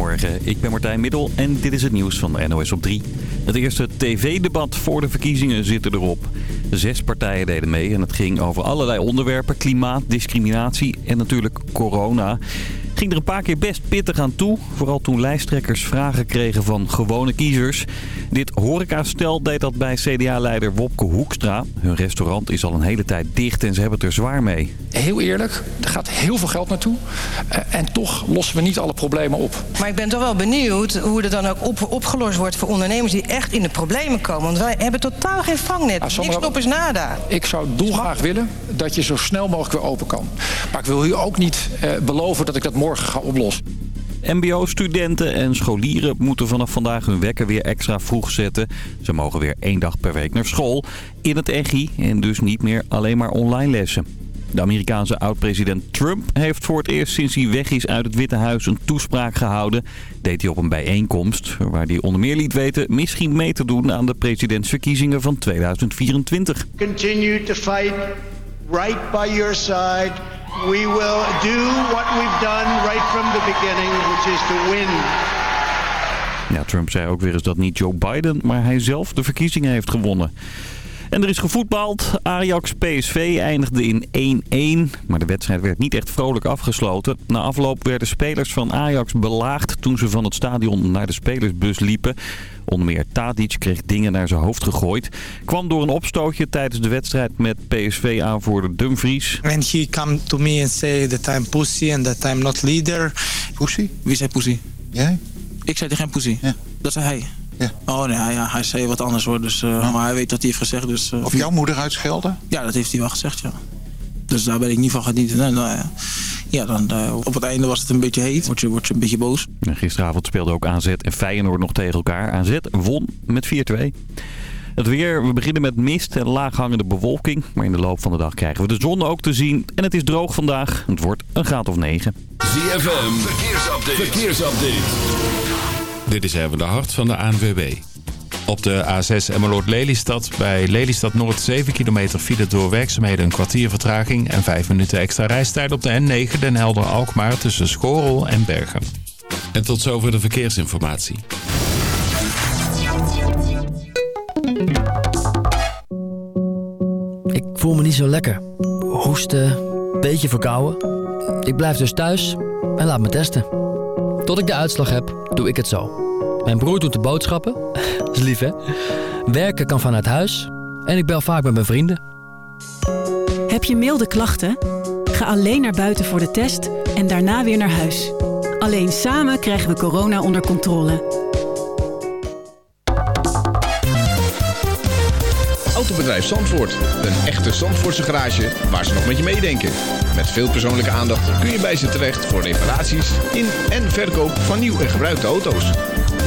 Goedemorgen, ik ben Martijn Middel en dit is het nieuws van NOS op 3. Het eerste tv-debat voor de verkiezingen zit erop. Zes partijen deden mee en het ging over allerlei onderwerpen. Klimaat, discriminatie en natuurlijk corona ging er een paar keer best pittig aan toe. Vooral toen lijsttrekkers vragen kregen van gewone kiezers. Dit horecastel deed dat bij CDA-leider Wopke Hoekstra. Hun restaurant is al een hele tijd dicht en ze hebben het er zwaar mee. Heel eerlijk, er gaat heel veel geld naartoe. Uh, en toch lossen we niet alle problemen op. Maar ik ben toch wel benieuwd hoe er dan ook op, opgelost wordt voor ondernemers die echt in de problemen komen. Want wij hebben totaal geen vangnet. Ah, Niks op is nada. Ik zou dolgraag willen dat je zo snel mogelijk weer open kan. Maar ik wil u ook niet uh, beloven dat ik dat morgen ga oplossen. MBO-studenten en scholieren moeten vanaf vandaag hun wekker weer extra vroeg zetten. Ze mogen weer één dag per week naar school in het EGI en dus niet meer alleen maar online lessen. De Amerikaanse oud-president Trump heeft voor het eerst sinds hij weg is uit het Witte Huis een toespraak gehouden. Deed hij op een bijeenkomst waar hij onder meer liet weten misschien mee te doen aan de presidentsverkiezingen van 2024. Continue to fight right by your side. We will do what we've done right from the beginning, which is to win. Ja, Trump zei ook weer eens dat niet Joe Biden, maar hij zelf de verkiezingen heeft gewonnen. En er is gevoetbald. Ajax-PSV eindigde in 1-1. Maar de wedstrijd werd niet echt vrolijk afgesloten. Na afloop werden spelers van Ajax belaagd toen ze van het stadion naar de spelersbus liepen. Onder meer Tadic kreeg dingen naar zijn hoofd gegooid. Kwam door een opstootje tijdens de wedstrijd met PSV-aanvoerder Dumfries. And he come to me and say that I'm pussy and that I'm not leader. Pussy? Wie zei pussy? Jij? Ik zei tegen hem pussy. Ja. Dat zei hij. Ja. Oh nee, ja, hij zei wat anders hoor. Dus, uh, Maar hij weet dat hij heeft gezegd. Dus, uh, of jouw moeder uitschelden? Ja, dat heeft hij wel gezegd, ja. Dus daar ben ik niet van genieten. Nou, nou, ja, dan, uh, op het einde was het een beetje heet. Word je, word je een beetje boos. En gisteravond speelde ook AZ en Feyenoord nog tegen elkaar. AZ won met 4-2. Het weer, we beginnen met mist en laaghangende bewolking. Maar in de loop van de dag krijgen we de zon ook te zien. En het is droog vandaag. Het wordt een graad of 9. ZFM, verkeersupdate. verkeersupdate. Dit is even de hart van de ANWB. Op de A6 Emmeloord-Lelystad bij Lelystad Noord 7 kilometer file door werkzaamheden een kwartier vertraging en 5 minuten extra reistijd op de N9 Den Helder-Alkmaar tussen Schorel en Bergen. En tot zover de verkeersinformatie. Ik voel me niet zo lekker. Hoesten, beetje verkouden. Ik blijf dus thuis en laat me testen. Tot ik de uitslag heb, doe ik het zo. Mijn broer doet de boodschappen. Dat is lief, hè? Werken kan vanuit huis. En ik bel vaak met mijn vrienden. Heb je milde klachten? Ga alleen naar buiten voor de test en daarna weer naar huis. Alleen samen krijgen we corona onder controle. Autobedrijf Zandvoort. Een echte Zandvoortse garage waar ze nog met je meedenken. Met veel persoonlijke aandacht kun je bij ze terecht voor reparaties in en verkoop van nieuw en gebruikte auto's.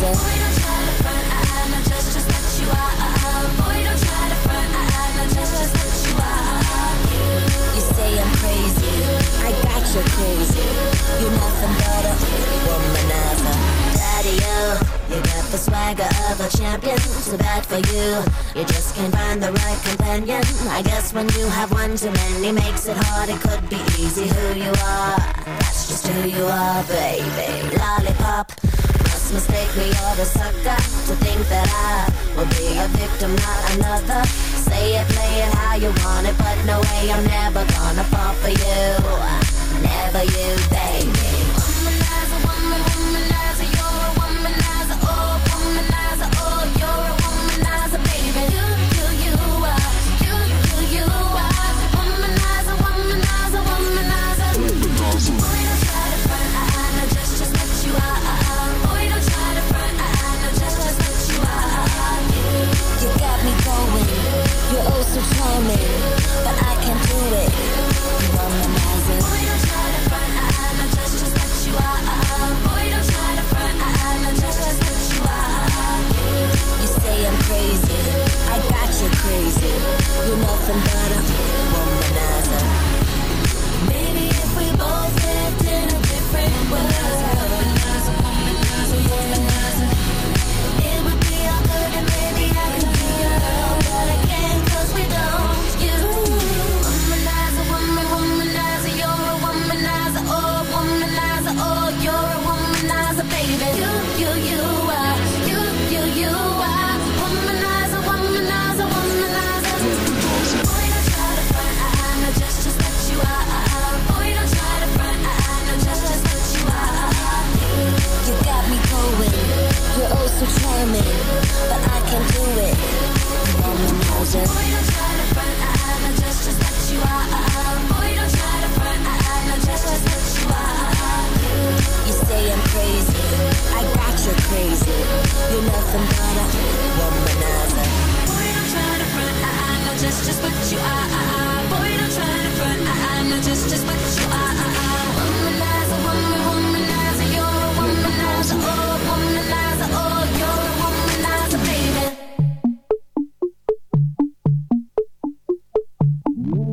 reason. Boy, don't try to front, I, know just, just you are. You say I'm crazy, I got you crazy. You're nothing but a womanizer. Daddy, you got the swagger of a champion. So bad for you, you just can't find the right companion. I guess when you have one too many, makes it hard. It could be easy who you are. That's just who you are, baby. Lollipop mistake me you're a sucker To think that I will be a victim, not another. Say it, play it how you want it But no way, I'm never gonna fall for you. Never you, baby.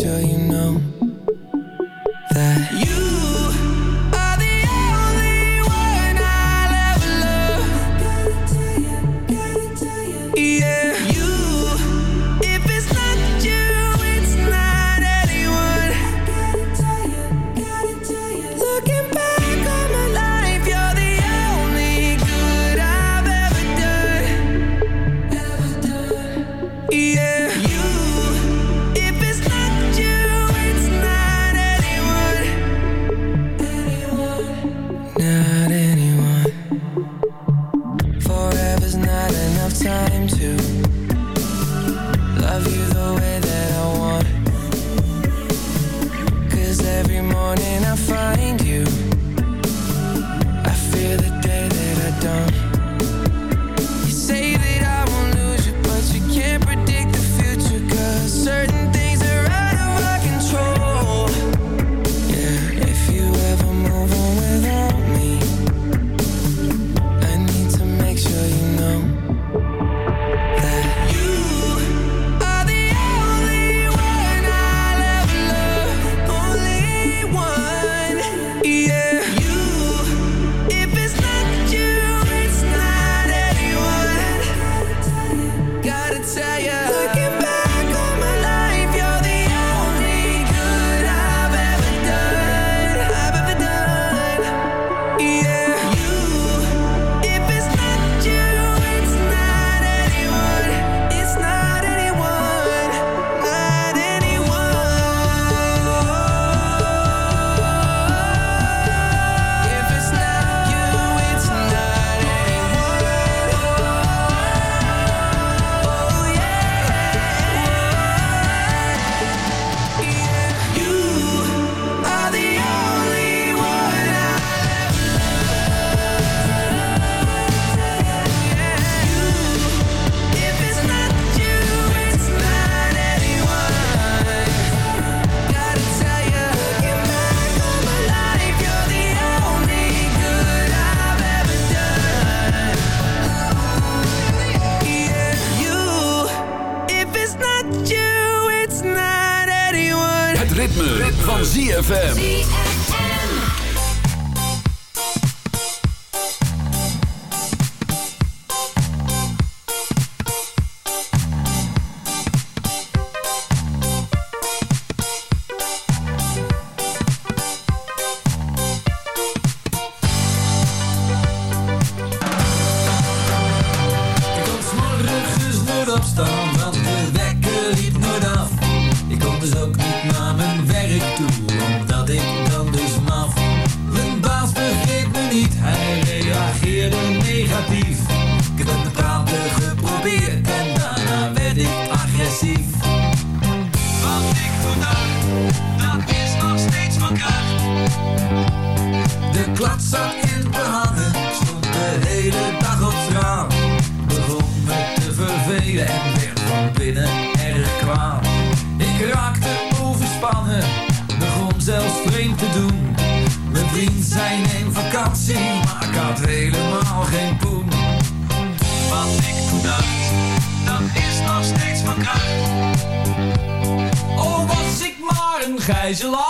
sure you Zak zat in hangen Stond de hele dag op straat. Begon me te vervelen en werd van binnen erg kwaad. Ik raakte overspannen, begon zelfs vreemd te doen. Mijn vriend zijn in vakantie, maar ik had helemaal geen poen. Wat ik toen dacht, dat is nog steeds van kracht. Oh, was ik maar een gijzelaar.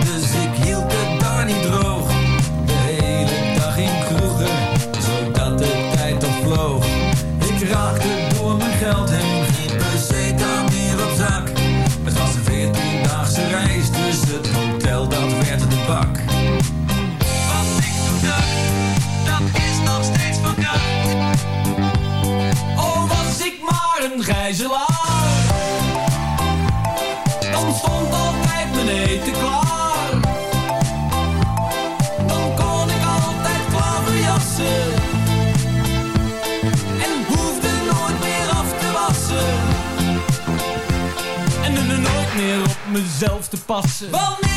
passen. Eh.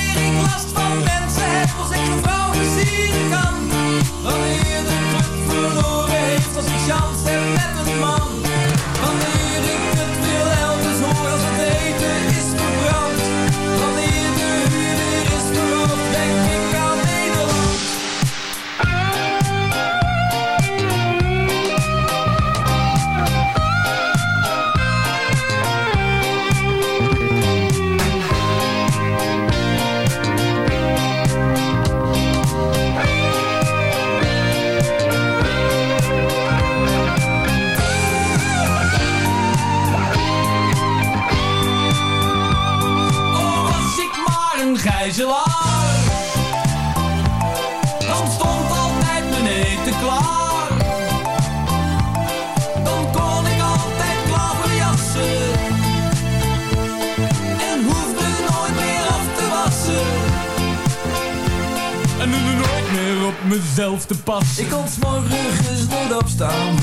passen. Ik kan s'morgens nooit opstaan,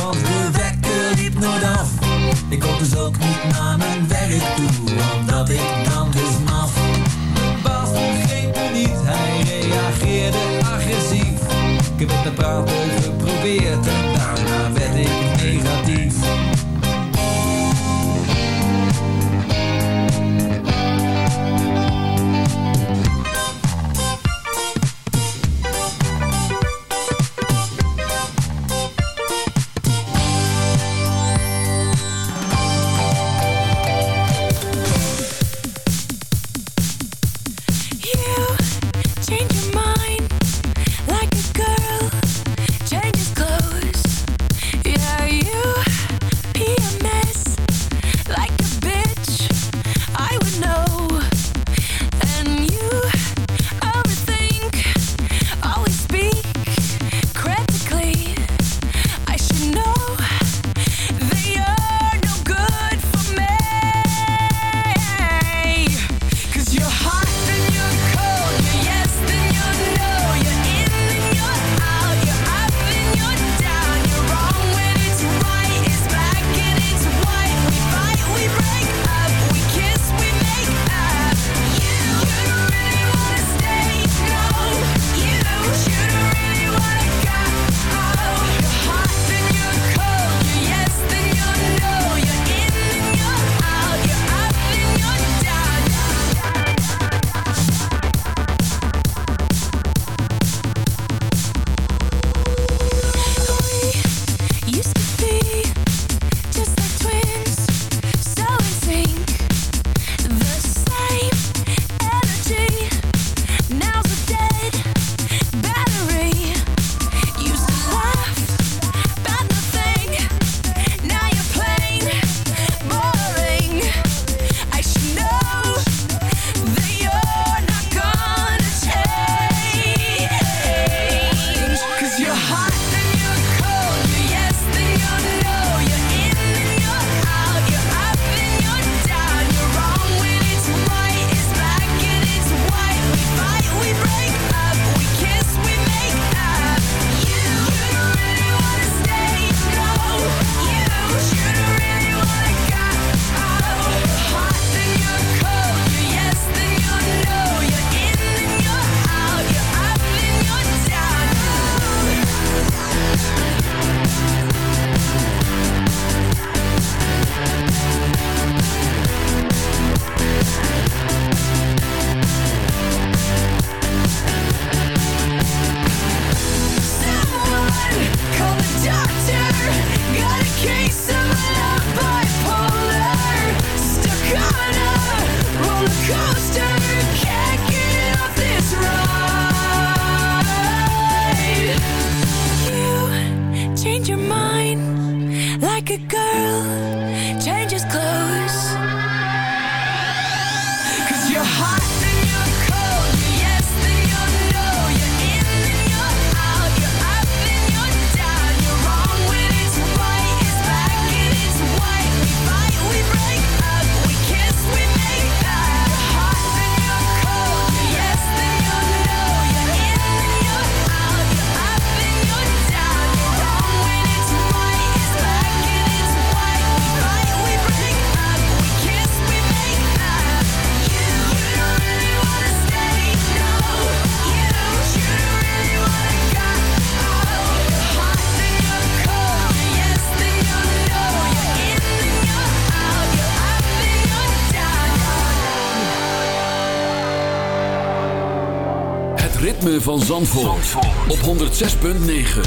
Zandvoort, Zandvoort. op 106.9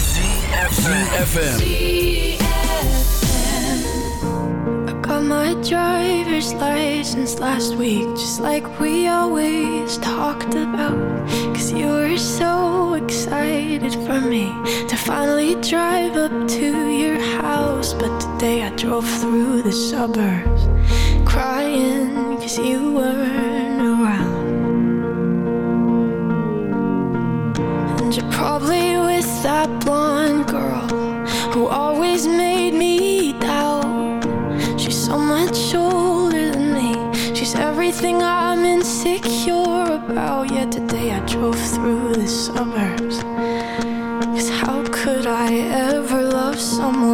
ZFM I got my driver's license last week Just like we always talked about. Cause you were so excited for me To finally drive up to your house. But today I drove through the suburbs Crying cause you were that blonde girl who always made me doubt. She's so much older than me. She's everything I'm insecure about. Yet today I drove through the suburbs. Cause how could I ever love someone?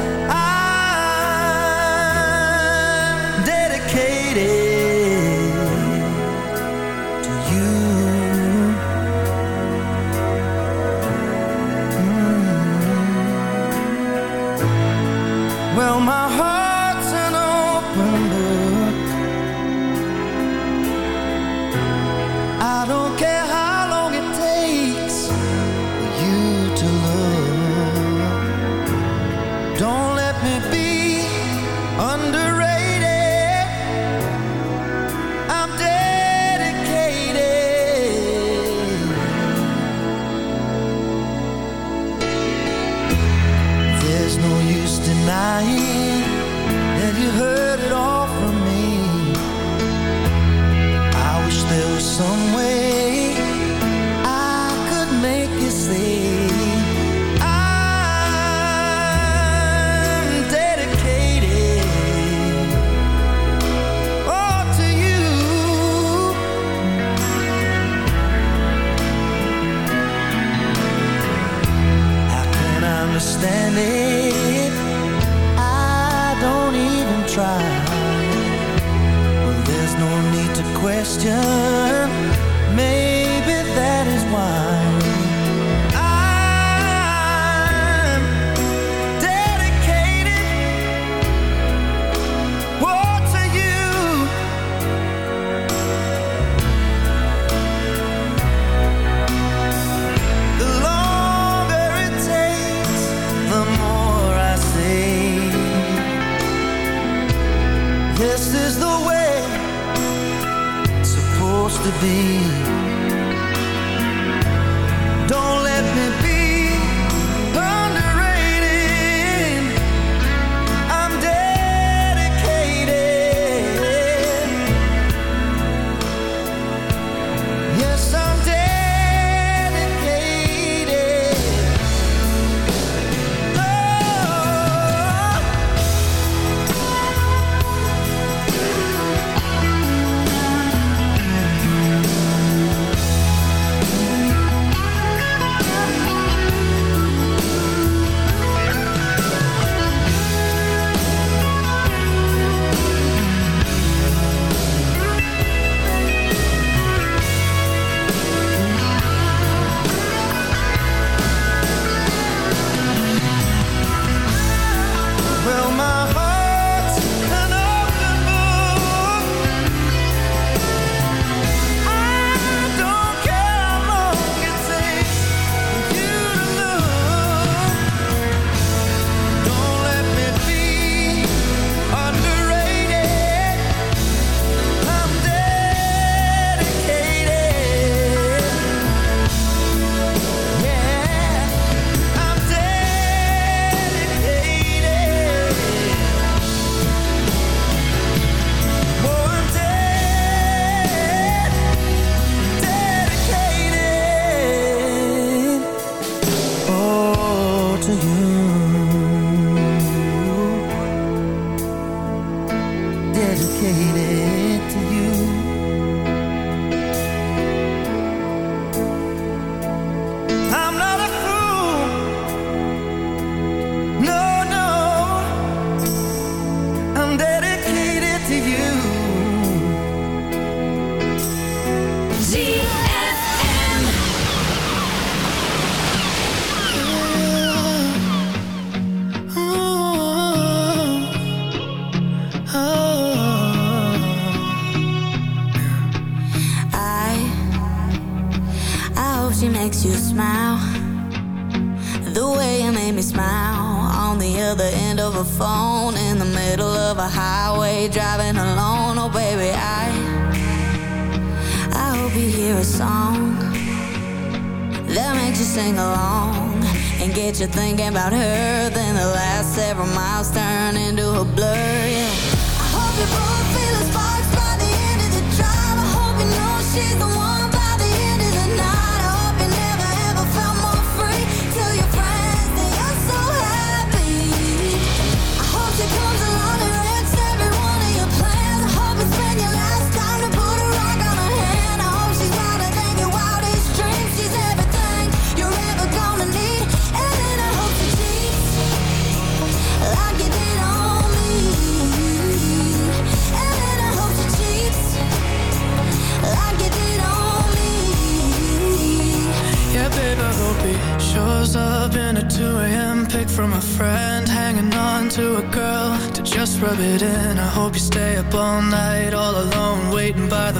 to you.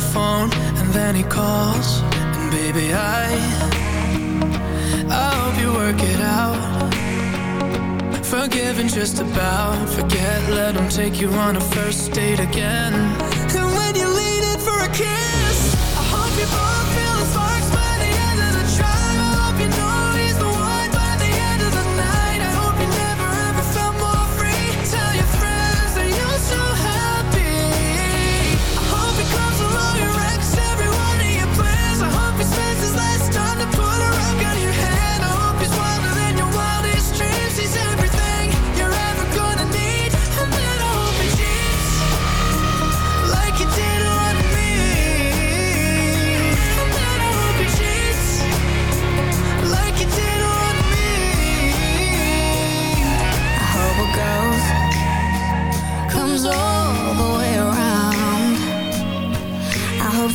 the phone and then he calls. And baby I, I hope you work it out. Forgiven just about, forget Let him take you on a first date again. And when you're leaning for a kiss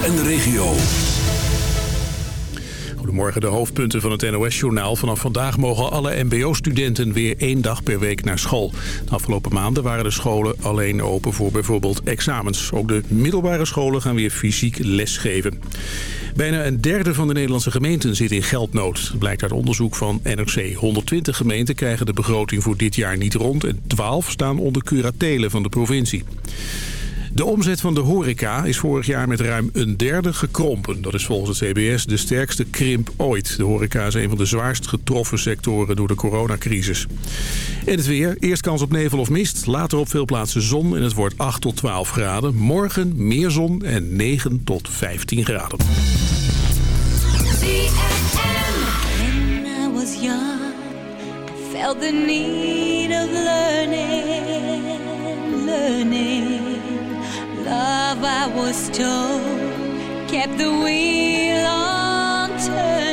En de regio. Goedemorgen, de hoofdpunten van het NOS-journaal. Vanaf vandaag mogen alle mbo-studenten weer één dag per week naar school. De afgelopen maanden waren de scholen alleen open voor bijvoorbeeld examens. Ook de middelbare scholen gaan weer fysiek lesgeven. Bijna een derde van de Nederlandse gemeenten zit in geldnood. Dat blijkt uit onderzoek van NRC. 120 gemeenten krijgen de begroting voor dit jaar niet rond... en 12 staan onder curatelen van de provincie. De omzet van de horeca is vorig jaar met ruim een derde gekrompen. Dat is volgens het CBS de sterkste krimp ooit. De horeca is een van de zwaarst getroffen sectoren door de coronacrisis. En het weer. Eerst kans op nevel of mist. Later op veel plaatsen zon en het wordt 8 tot 12 graden. Morgen meer zon en 9 tot 15 graden. Love, I was told, kept the wheel on turning,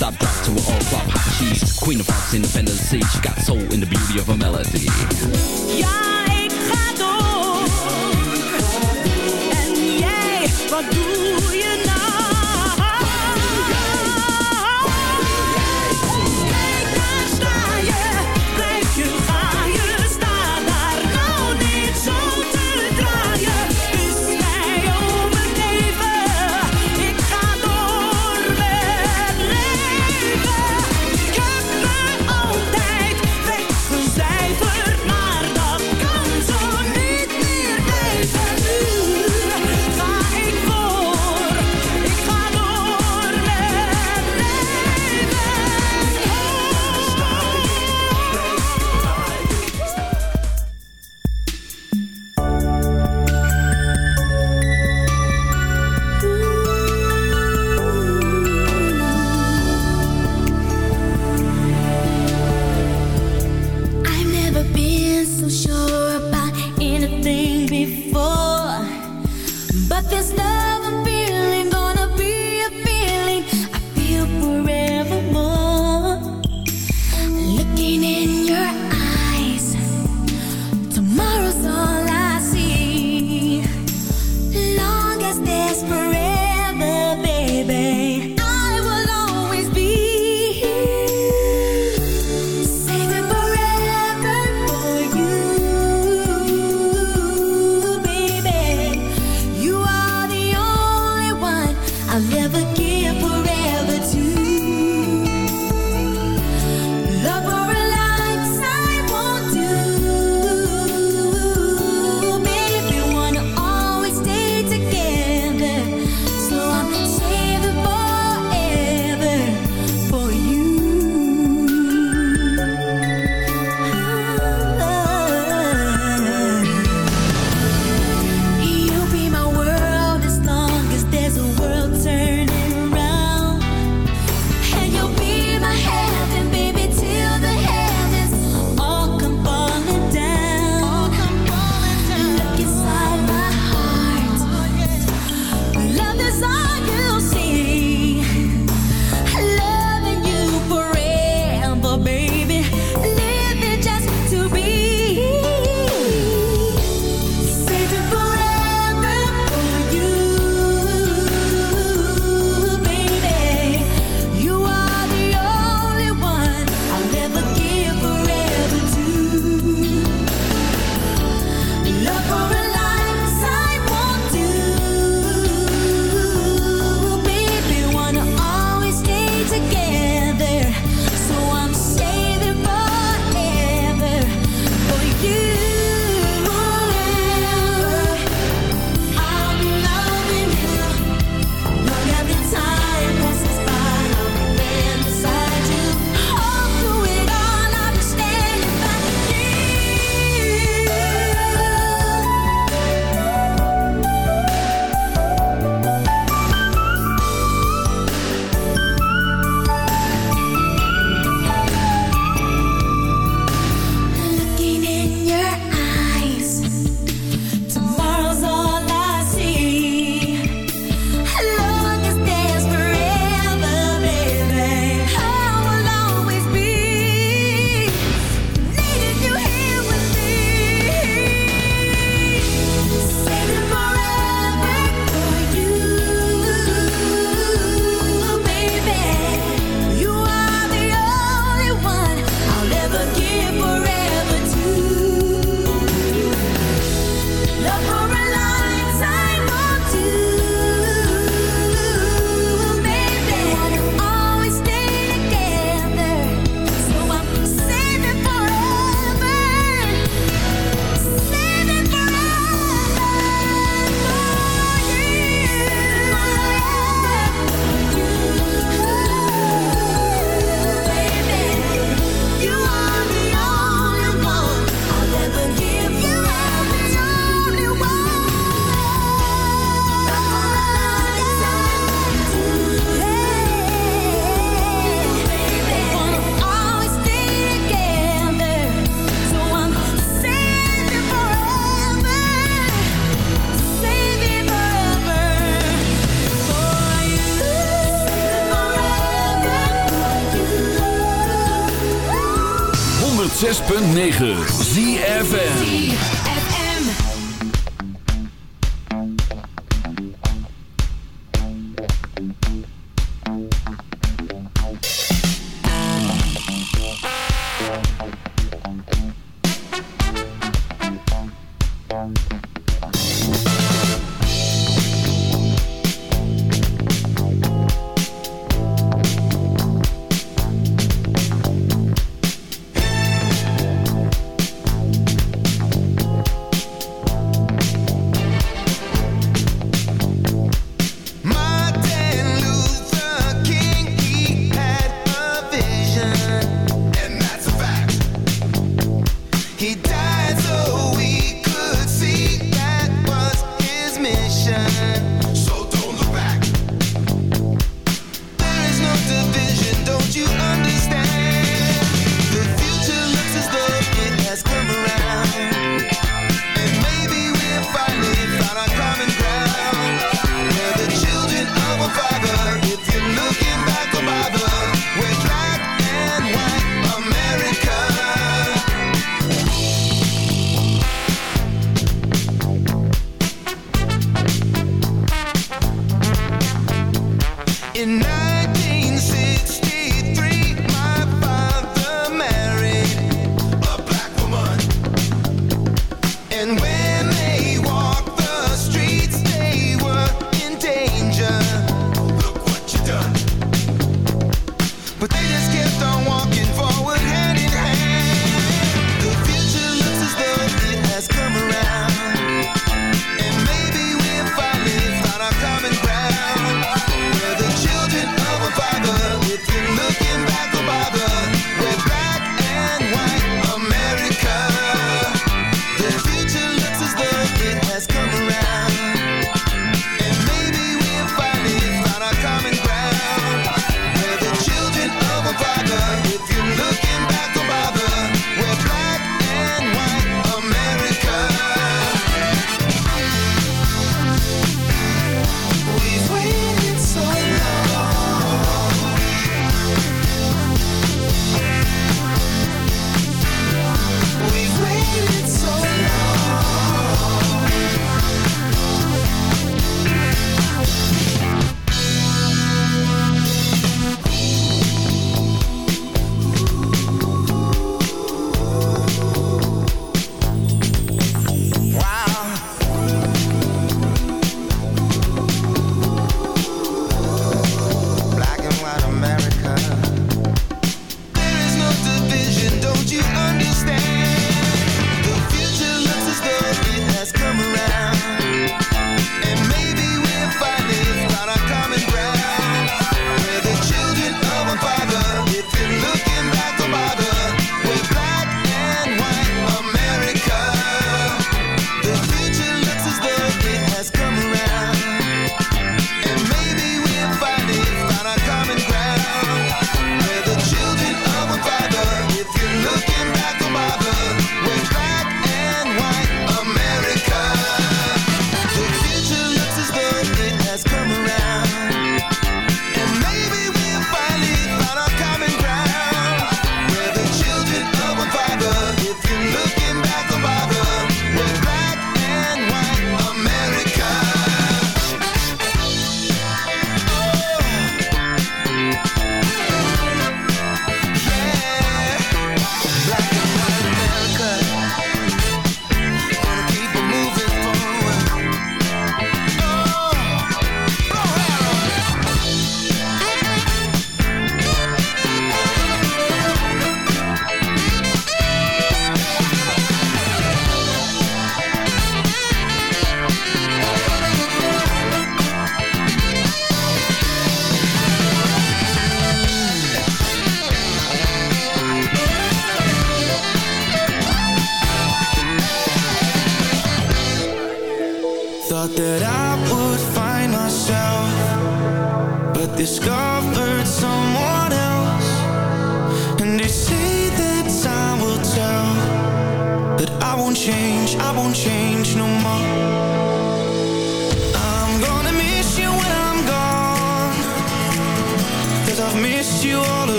stop drop to an all flop hot cheese. Queen of Fox independence. She got soul in the beauty of a melody. Ja, ik ga door. En jij, wat doe je nou?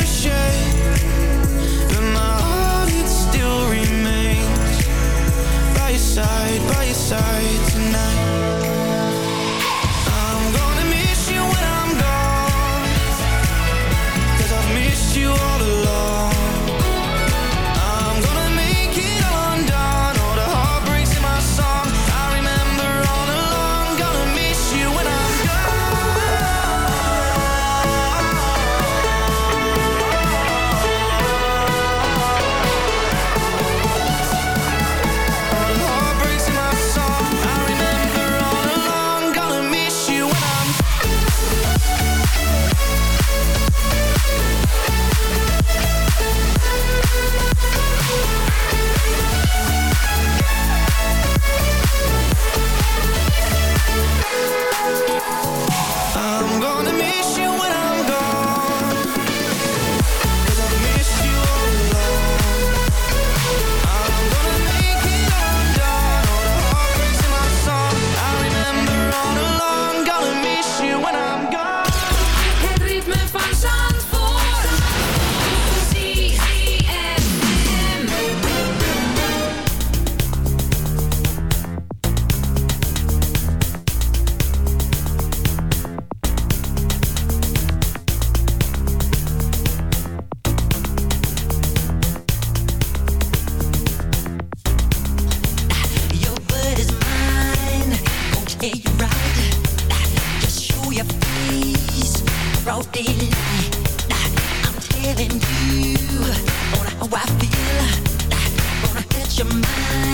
pressure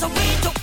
so we don't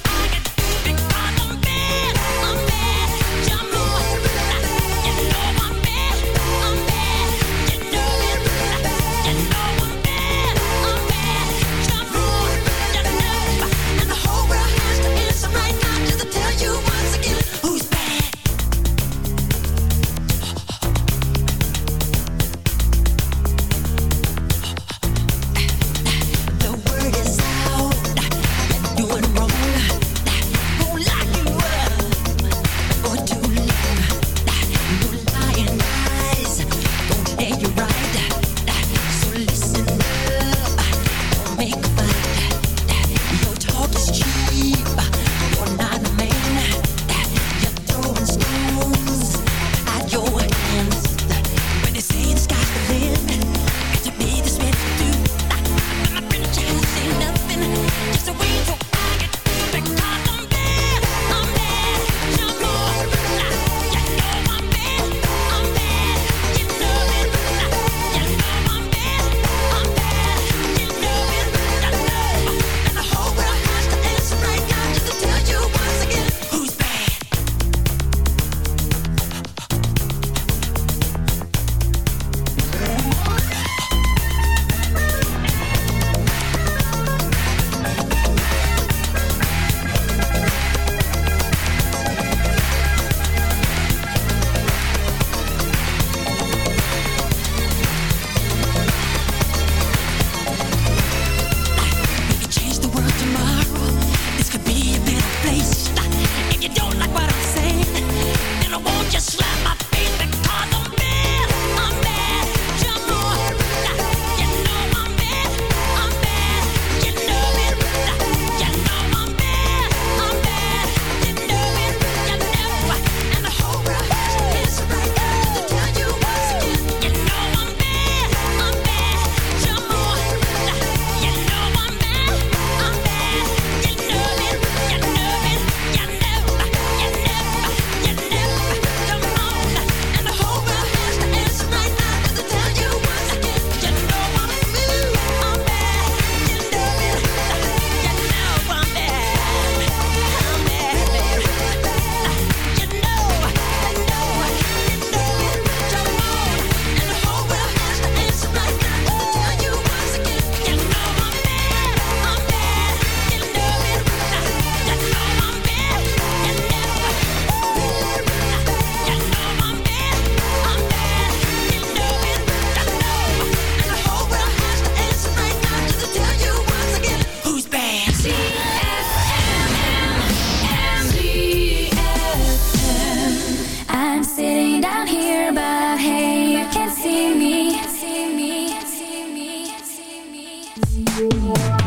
Thank you.